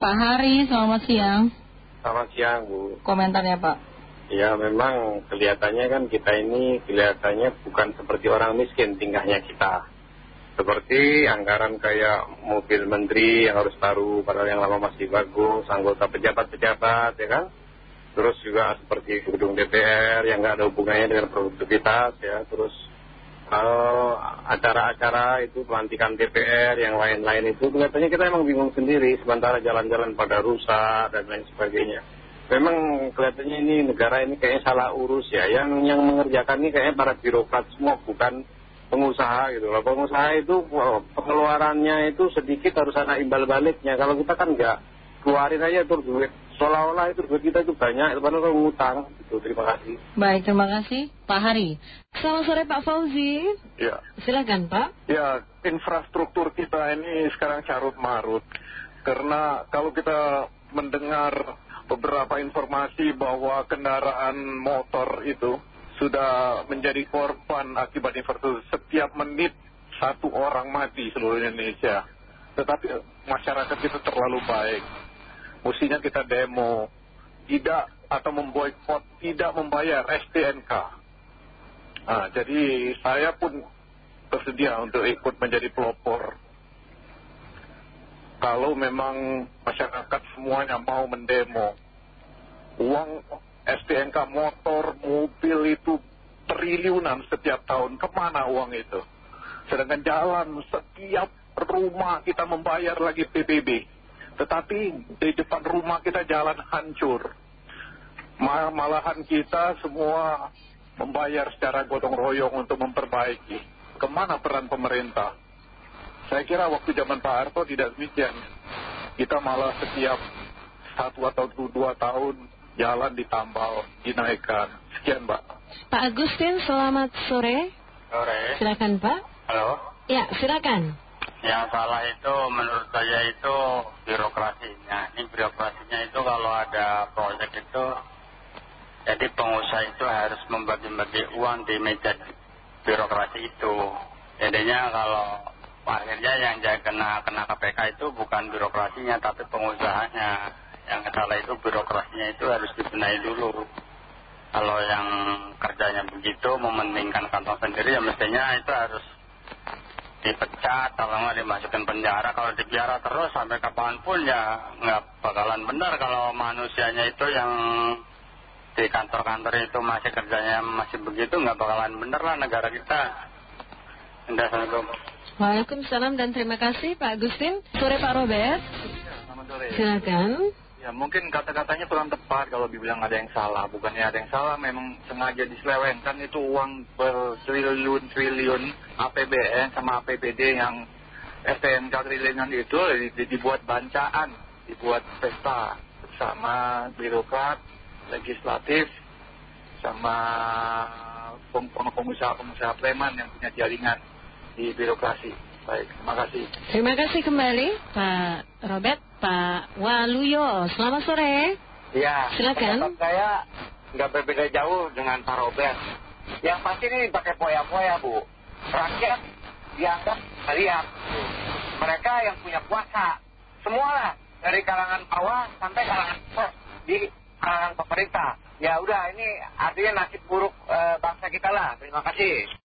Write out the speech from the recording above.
Pak Hari, selamat siang. Selamat siang Bu. Komentarnya Pak. Ya memang kelihatannya kan kita ini kelihatannya bukan seperti orang miskin tingkahnya kita. Seperti anggaran kayak mobil menteri yang harus baru padahal yang lama masih bagus, anggota pejabat-pejabat ya kan. Terus juga seperti gedung DPR yang nggak ada hubungannya dengan produktivitas ya. Terus acara-acara itu pelantikan DPR yang lain-lain itu kelihatannya kita emang bingung sendiri sementara jalan-jalan pada rusak dan lain sebagainya. Memang kelihatannya ini negara ini kayaknya salah urus ya. Yang yang mengerjakan ini kayaknya para birokrat semua bukan pengusaha gitu loh. Pengusaha itu pengeluarannya itu sedikit harus ada imbal baliknya. Kalau kita kan nggak keluarin aja tuh duit seolah-olah itu duit kita itu banyak, padahal kalau ngutang. Itu, terima kasih. Baik, terima kasih Pak Hari. Selamat sore Pak Fauzi. Ya. Silakan Pak. Ya, infrastruktur kita ini sekarang carut marut. Karena kalau kita mendengar beberapa informasi bahwa kendaraan motor itu sudah menjadi korban akibat infrastruktur setiap menit satu orang mati seluruh Indonesia. Tetapi masyarakat kita terlalu baik mestinya kita demo. Tidak atau memboikot tidak membayar STNK nah, jadi saya pun bersedia untuk ikut menjadi pelopor. Kalau memang masyarakat semuanya mau mendemo uang STNK motor, mobil itu triliunan setiap tahun. Ke mana uang itu? Sedangkan jalan setiap rumah kita membayar lagi PBB tetapi di depan rumah kita jalan hancur. Malahan kita semua membayar secara gotong royong untuk memperbaiki. Ke mana peran pemerintah? Saya kira waktu zaman Pak Harto tidak demikian. Kita malah setiap satu atau dua tahun jalan ditambal, dinaikkan. Sekian Pak. Pak Agustin, selamat sore. Sore. Silakan Pak. Halo. Ya, silakan. Yang salah itu menurut saya itu birokrasinya. Ini birokrasinya itu kalau ada proyek itu, jadi pengusaha itu harus membagi-bagi uang di meja birokrasi itu. Jadinya kalau akhirnya yang jadi kena, kena KPK itu bukan birokrasinya tapi pengusahanya. Yang salah itu birokrasinya itu harus dibenahi dulu. Kalau yang kerjanya begitu mementingkan kantong sendiri ya mestinya itu harus dipecat kalau nggak dimasukin penjara. Kalau dipiara terus sampai kapan pun ya nggak bakalan benar kalau manusianya itu yang di kantor-kantor itu masih kerjanya masih begitu nggak bakalan benar lah negara kita. Assalamualaikum. Waalaikumsalam dan terima kasih Pak Agustin. Sore Pak Robert. Ya, selamat sore. Silakan. Ya mungkin kata-katanya kurang tepat kalau dibilang ada yang salah. Bukannya ada yang salah, memang sengaja diselewengkan itu uang bertriliun-triliun APBN sama APBD yang STNK triliunan itu dibuat bancaan, dibuat pesta bersama birokrat, legislatif, sama pengusaha-pengusaha preman yang punya jaringan di birokrasi. Baik, terima kasih. Terima kasih kembali Pak Robert, Pak Waluyo. Selamat sore. Ya, silakan. saya nggak berbeda jauh dengan Pak Robert. Yang pasti ini pakai poya-poya Bu. Rakyat dianggap lihat. Mereka yang punya kuasa. Semua dari kalangan bawah sampai kalangan atas di kalangan pemerintah. Ya udah ini artinya nasib buruk eh, bangsa kita lah. Terima kasih.